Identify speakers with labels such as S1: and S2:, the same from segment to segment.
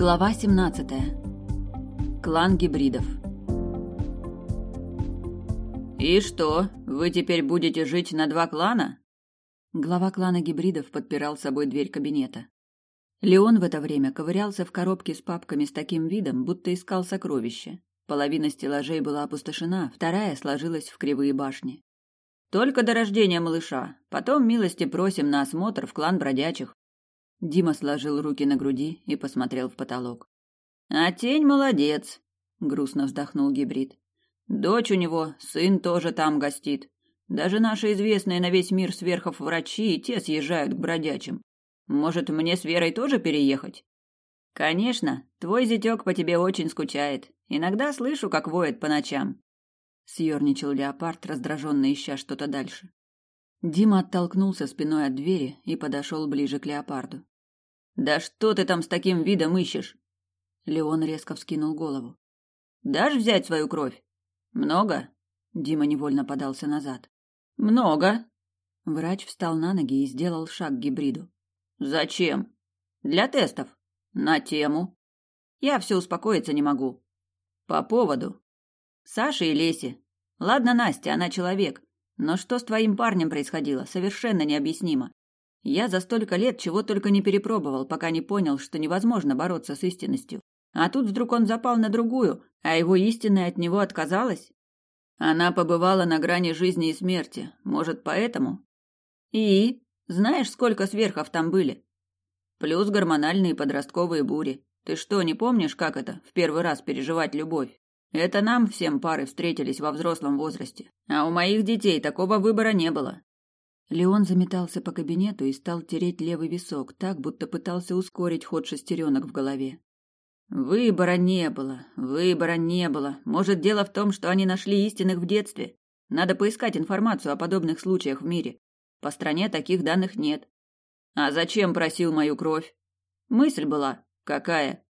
S1: Глава 17. Клан гибридов.
S2: И что, вы теперь будете жить на два клана?
S1: Глава клана гибридов подпирал собой дверь кабинета. Леон в это время ковырялся в коробке с папками с таким видом, будто искал сокровища. Половина стеллажей была опустошена, вторая сложилась в кривые башни.
S2: Только до рождения малыша. Потом милости просим на осмотр в клан бродячих.
S1: Дима сложил руки на груди и посмотрел в потолок.
S2: А тень молодец, грустно вздохнул гибрид. Дочь у него, сын тоже там гостит. Даже наши известные на весь мир сверхов врачи и те съезжают к бродячим. Может, мне с Верой тоже переехать? Конечно, твой зятёк по тебе очень скучает. Иногда слышу, как воет по ночам.
S1: Съёрничал леопард, раздраженно ища что-то дальше. Дима оттолкнулся спиной от двери и подошел ближе к леопарду.
S2: Да что ты там с таким видом ищешь?
S1: Леон резко вскинул голову.
S2: Дашь взять свою кровь? Много?
S1: Дима невольно подался назад.
S2: Много.
S1: Врач встал на ноги и сделал шаг к гибриду.
S2: Зачем? Для тестов. На тему. Я все успокоиться не могу. По поводу. Саши и Леси. Ладно, Настя, она человек. Но что с твоим парнем происходило, совершенно необъяснимо. Я за столько лет чего только не перепробовал, пока не понял, что невозможно бороться с истинностью. А тут вдруг он запал на другую, а его истинная от него отказалась? Она побывала на грани жизни и смерти. Может, поэтому? И? Знаешь, сколько сверхов там были? Плюс гормональные подростковые бури. Ты что, не помнишь, как это, в первый раз переживать любовь? Это нам всем пары встретились во взрослом возрасте. А у моих детей такого выбора не было.
S1: Леон заметался по кабинету и стал тереть левый висок, так, будто пытался ускорить ход шестеренок в голове.
S2: Выбора не было, выбора не было. Может, дело в том, что они нашли истинных в детстве. Надо поискать информацию о подобных случаях в мире. По стране таких данных нет. А зачем просил мою кровь? Мысль была. Какая?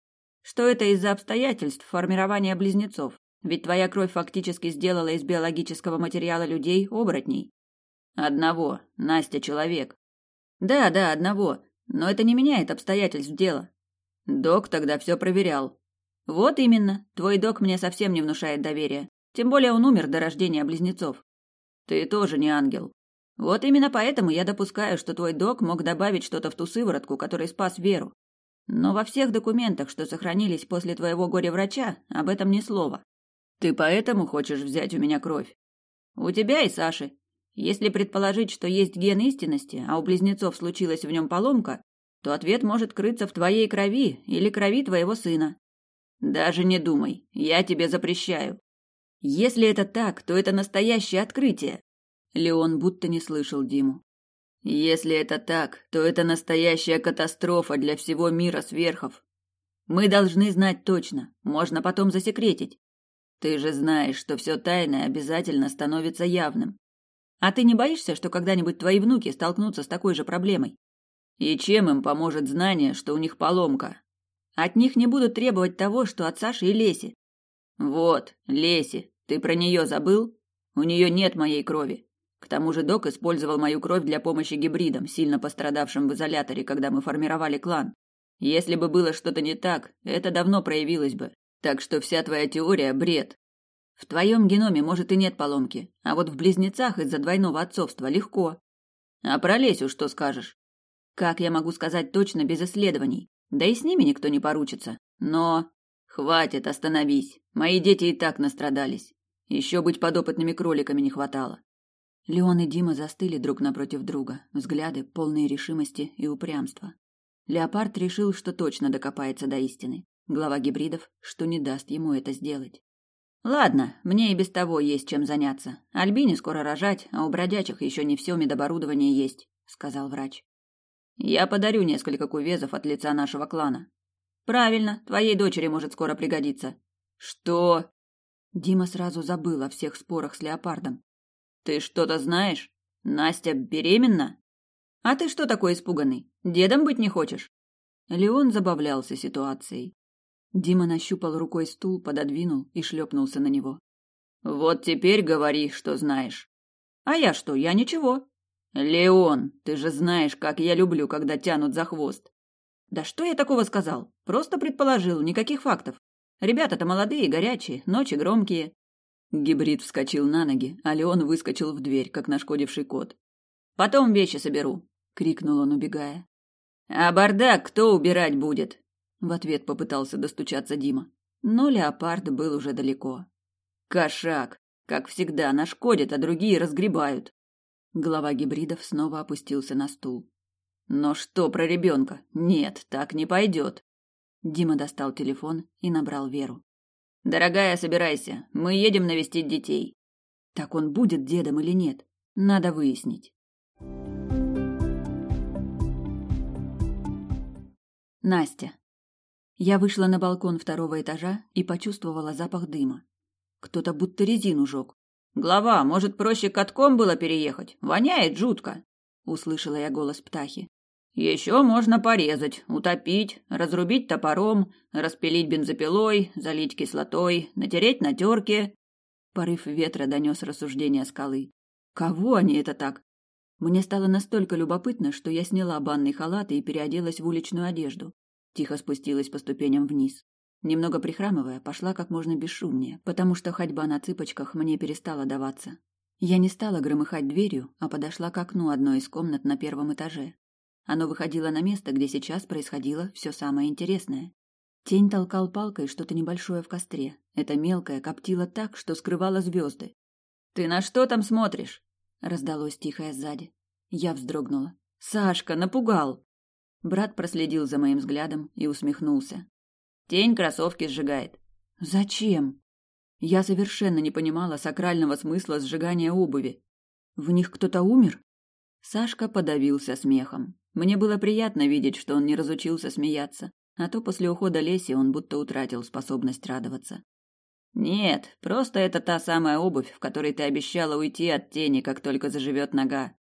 S2: Что это из-за обстоятельств формирования близнецов. Ведь твоя кровь фактически сделала из биологического материала людей оборотней. Одного. Настя человек. Да, да, одного. Но это не меняет обстоятельств дела. Док тогда все проверял. Вот именно. Твой док мне совсем не внушает доверия. Тем более он умер до рождения близнецов. Ты тоже не ангел. Вот именно поэтому я допускаю, что твой док мог добавить что-то в ту сыворотку, который спас Веру. Но во всех документах, что сохранились после твоего горе-врача, об этом ни слова. Ты поэтому хочешь взять у меня кровь? У тебя и Саши. Если предположить, что есть ген истинности, а у близнецов случилась в нем поломка, то ответ может крыться в твоей крови или крови твоего сына. Даже не думай, я тебе запрещаю. Если это так, то это настоящее открытие. Леон будто не слышал Диму. Если это так, то это настоящая катастрофа для всего мира сверхов. Мы должны знать точно, можно потом засекретить. Ты же знаешь, что все тайное обязательно становится явным. А ты не боишься, что когда-нибудь твои внуки столкнутся с такой же проблемой? И чем им поможет знание, что у них поломка? От них не будут требовать того, что от Саши и Леси. Вот, Леси, ты про нее забыл? У нее нет моей крови. К тому же док использовал мою кровь для помощи гибридам, сильно пострадавшим в изоляторе, когда мы формировали клан. Если бы было что-то не так, это давно проявилось бы. Так что вся твоя теория – бред. В твоем геноме, может, и нет поломки, а вот в близнецах из-за двойного отцовства легко. А про Лесю что скажешь? Как я могу сказать точно без исследований? Да и с ними никто не поручится. Но... Хватит, остановись. Мои дети и так настрадались. Еще быть подопытными кроликами не хватало.
S1: Леон и Дима застыли друг напротив друга, взгляды полные решимости и упрямства. Леопард решил, что точно докопается до истины. Глава гибридов, что не даст ему это сделать.
S2: Ладно, мне и без того есть чем заняться. Альбине скоро рожать, а у бродячих еще не все медоборудование есть, сказал врач. Я подарю несколько кувезов от лица нашего клана. Правильно, твоей дочери может скоро пригодиться. Что?
S1: Дима сразу забыл о всех спорах с леопардом.
S2: Ты что-то знаешь? Настя беременна? А ты что такой испуганный? Дедом быть не хочешь?
S1: Леон забавлялся ситуацией. Дима нащупал рукой стул, пододвинул и шлепнулся на него.
S2: Вот теперь говори, что знаешь. А я что? Я ничего. Леон, ты же знаешь, как я люблю, когда тянут за хвост. Да что я такого сказал? Просто предположил, никаких фактов. Ребята-то молодые, горячие, ночи громкие.
S1: Гибрид вскочил на ноги, а Леон выскочил в дверь, как нашкодивший кот.
S2: Потом вещи соберу, крикнул он, убегая. А бардак кто убирать будет? В ответ попытался достучаться Дима. Но леопард был уже далеко. Кошак, как всегда, нашкодит, а другие разгребают.
S1: Глава гибридов снова опустился на стул.
S2: Но что про ребенка? Нет, так не пойдет.
S1: Дима достал телефон и набрал Веру.
S2: Дорогая, собирайся. Мы едем навестить детей.
S1: Так он будет дедом или нет? Надо выяснить. Настя. Я вышла на балкон второго этажа и почувствовала запах дыма. Кто-то будто резину жег.
S2: «Глава, может, проще катком было переехать? Воняет жутко!» Услышала я голос птахи. Еще можно порезать, утопить, разрубить топором, распилить бензопилой, залить кислотой, натереть на терке.
S1: Порыв ветра донес рассуждение скалы. Кого они это так? Мне стало настолько любопытно, что я сняла банный халат и переоделась в уличную одежду. Тихо спустилась по ступеням вниз. Немного прихрамывая, пошла как можно бесшумнее, потому что ходьба на цыпочках мне перестала даваться. Я не стала громыхать дверью, а подошла к окну одной из комнат на первом этаже. Оно выходило на место, где сейчас происходило все самое интересное. Тень толкал палкой что-то небольшое в костре. Это мелкое коптило так, что скрывало звезды.
S2: «Ты на что там смотришь?»
S1: — раздалось тихое сзади. Я вздрогнула. «Сашка, напугал!» Брат проследил за моим взглядом и усмехнулся.
S2: «Тень кроссовки сжигает».
S1: «Зачем?» Я совершенно не понимала сакрального смысла сжигания обуви. В них кто-то умер? Сашка подавился смехом. Мне было приятно видеть, что он не разучился смеяться, а то после ухода Леси он будто утратил способность радоваться.
S2: Нет, просто это та самая обувь, в которой ты обещала уйти от тени, как только заживет нога.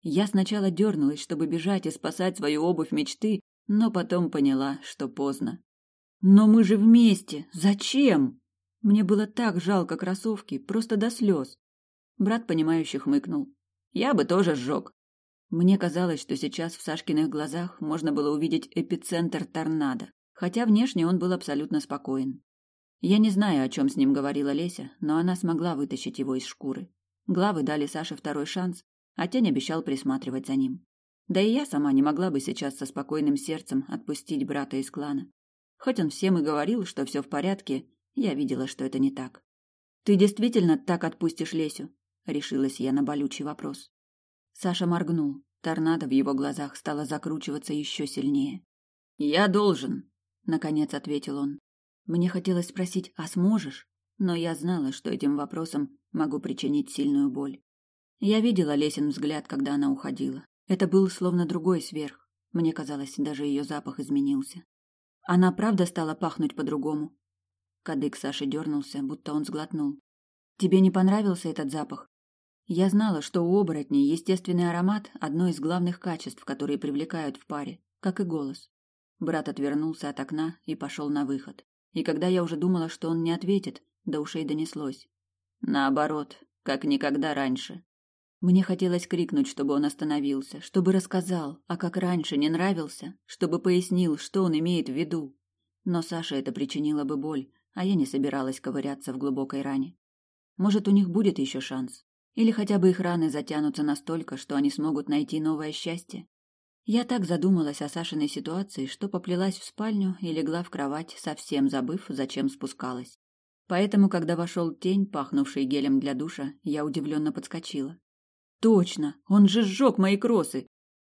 S1: Я сначала дернулась, чтобы бежать и спасать свою обувь мечты, но потом поняла, что поздно. Но мы же вместе. Зачем? Мне было так жалко кроссовки, просто до слез. Брат, понимающе хмыкнул.
S2: Я бы тоже сжег.
S1: Мне казалось, что сейчас в Сашкиных глазах можно было увидеть эпицентр торнадо, хотя внешне он был абсолютно спокоен. Я не знаю, о чем с ним говорила Леся, но она смогла вытащить его из шкуры. Главы дали Саше второй шанс, а Тень обещал присматривать за ним. Да и я сама не могла бы сейчас со спокойным сердцем отпустить брата из клана. Хоть он всем и говорил, что все в порядке, я видела, что это не так. «Ты действительно так отпустишь Лесю?» — решилась я на болючий вопрос. Саша моргнул. Торнадо в его глазах стало закручиваться еще сильнее.
S2: «Я должен», —
S1: наконец ответил он. Мне хотелось спросить «а сможешь?», но я знала, что этим вопросом могу причинить сильную боль. Я видела Лесин взгляд, когда она уходила. Это был словно другой сверх. Мне казалось, даже ее запах изменился. Она правда стала пахнуть по-другому. Кадык Саши дернулся, будто он сглотнул. «Тебе не понравился этот запах?» Я знала, что у оборотней естественный аромат – одно из главных качеств, которые привлекают в паре, как и голос. Брат отвернулся от окна и пошел на выход. И когда я уже думала, что он не ответит, до ушей донеслось.
S2: Наоборот, как никогда раньше.
S1: Мне хотелось крикнуть, чтобы он остановился, чтобы рассказал, а как раньше не нравился, чтобы пояснил, что он имеет в виду. Но Саше это причинило бы боль, а я не собиралась ковыряться в глубокой ране. Может, у них будет еще шанс. Или хотя бы их раны затянутся настолько, что они смогут найти новое счастье. Я так задумалась о Сашиной ситуации, что поплелась в спальню и легла в кровать, совсем забыв, зачем спускалась. Поэтому, когда вошел тень, пахнувший гелем для душа, я удивленно подскочила. Точно, он же сжег мои кросы.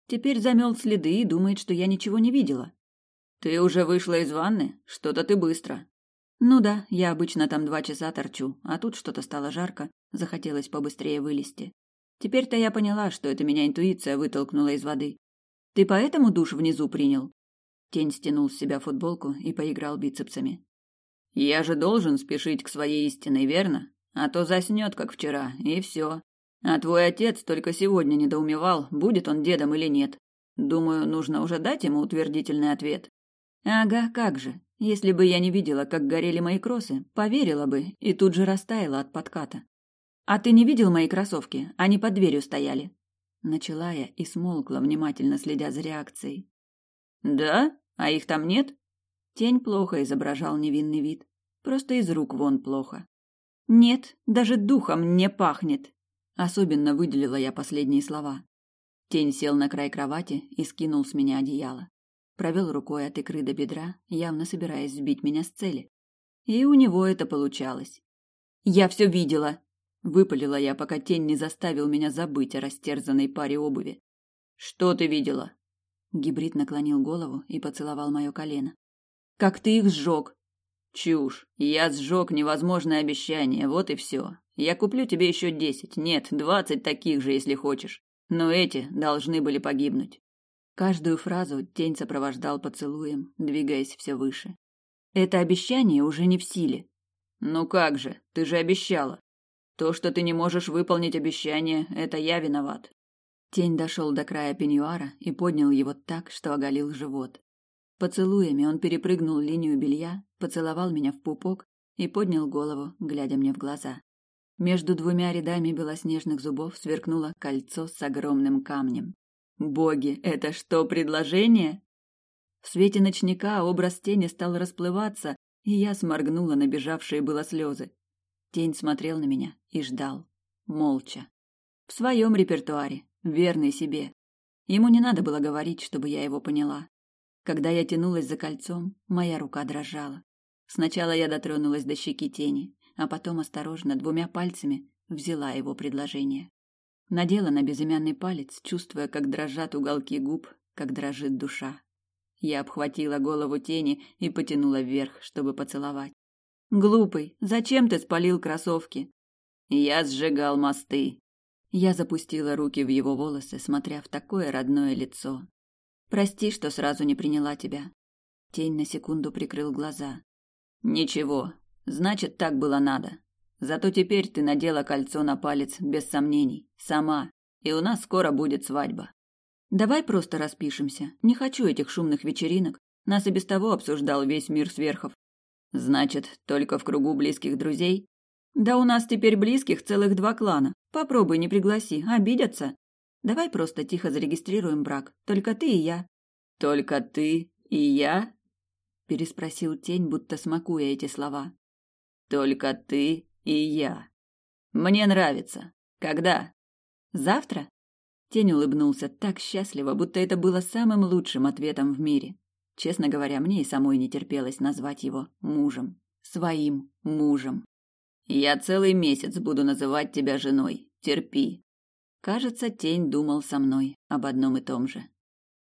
S1: Теперь замел следы и думает, что я ничего не видела.
S2: Ты уже вышла из ванны? Что-то ты быстро.
S1: Ну да, я обычно там два часа торчу, а тут что-то стало жарко, захотелось побыстрее вылезти. Теперь-то я поняла, что это меня интуиция вытолкнула из воды. Ты поэтому душ внизу принял? Тень стянул с себя футболку и поиграл бицепсами.
S2: Я же должен спешить к своей истине, верно? А то заснет, как вчера, и все. А твой отец только сегодня недоумевал, будет он дедом или нет. Думаю, нужно уже дать ему утвердительный ответ.
S1: Ага, как же. Если бы я не видела, как горели мои кросы, поверила бы и тут же растаяла от подката. А ты не видел мои кроссовки? Они под дверью стояли. Начала я и смолкла, внимательно следя за реакцией.
S2: Да? А их там нет?
S1: Тень плохо изображал невинный вид. Просто из рук вон плохо. Нет, даже духом не пахнет. Особенно выделила я последние слова. Тень сел на край кровати и скинул с меня одеяло. Провел рукой от икры до бедра, явно собираясь сбить меня с цели. И у него это получалось. «Я все видела!» — выпалила я, пока тень не заставил меня забыть о растерзанной паре обуви.
S2: «Что ты видела?»
S1: Гибрид наклонил голову и поцеловал мое колено. «Как ты их сжег!»
S2: «Чушь! Я сжег невозможное обещание, вот и все. Я куплю тебе еще десять, нет, двадцать таких же, если хочешь. Но эти должны были погибнуть».
S1: Каждую фразу тень сопровождал поцелуем, двигаясь все выше. Это обещание уже не в силе.
S2: Ну как же, ты же обещала. То, что ты не можешь выполнить обещание, это я виноват.
S1: Тень дошел до края пеньюара и поднял его так, что оголил живот. Поцелуями он перепрыгнул линию белья, поцеловал меня в пупок и поднял голову, глядя мне в глаза. Между двумя рядами белоснежных зубов сверкнуло кольцо с огромным камнем. Боги, это что, предложение? В свете ночника образ тени стал расплываться, и я сморгнула набежавшие было слезы. Тень смотрел на меня и ждал, молча. В своем репертуаре, верный себе. Ему не надо было говорить, чтобы я его поняла. Когда я тянулась за кольцом, моя рука дрожала. Сначала я дотронулась до щеки тени, а потом осторожно двумя пальцами взяла его предложение. Надела на безымянный палец, чувствуя, как дрожат уголки губ, как дрожит душа. Я обхватила голову тени и потянула вверх, чтобы поцеловать. Глупый, зачем ты спалил кроссовки?
S2: Я сжигал мосты.
S1: Я запустила руки в его волосы, смотря в такое родное лицо. Прости, что сразу не приняла тебя. Тень на секунду прикрыл глаза.
S2: Ничего, значит, так было надо. Зато теперь ты надела кольцо на палец без сомнений, сама, и у нас скоро будет свадьба.
S1: Давай просто распишемся. Не хочу этих шумных вечеринок. Нас и без того обсуждал весь мир сверхов.
S2: Значит, только в кругу близких друзей?
S1: Да у нас теперь близких целых два клана. Попробуй не пригласи, обидятся. Давай просто тихо зарегистрируем брак. Только ты и я.
S2: Только ты и я?
S1: Переспросил тень, будто смакуя эти слова.
S2: Только ты и я. Мне нравится. Когда?
S1: Завтра? Тень улыбнулся так счастливо, будто это было самым лучшим ответом в мире. Честно говоря, мне и самой не терпелось назвать его мужем. Своим мужем.
S2: Я целый месяц буду называть тебя женой. Терпи.
S1: Кажется, тень думал со мной об одном и том же.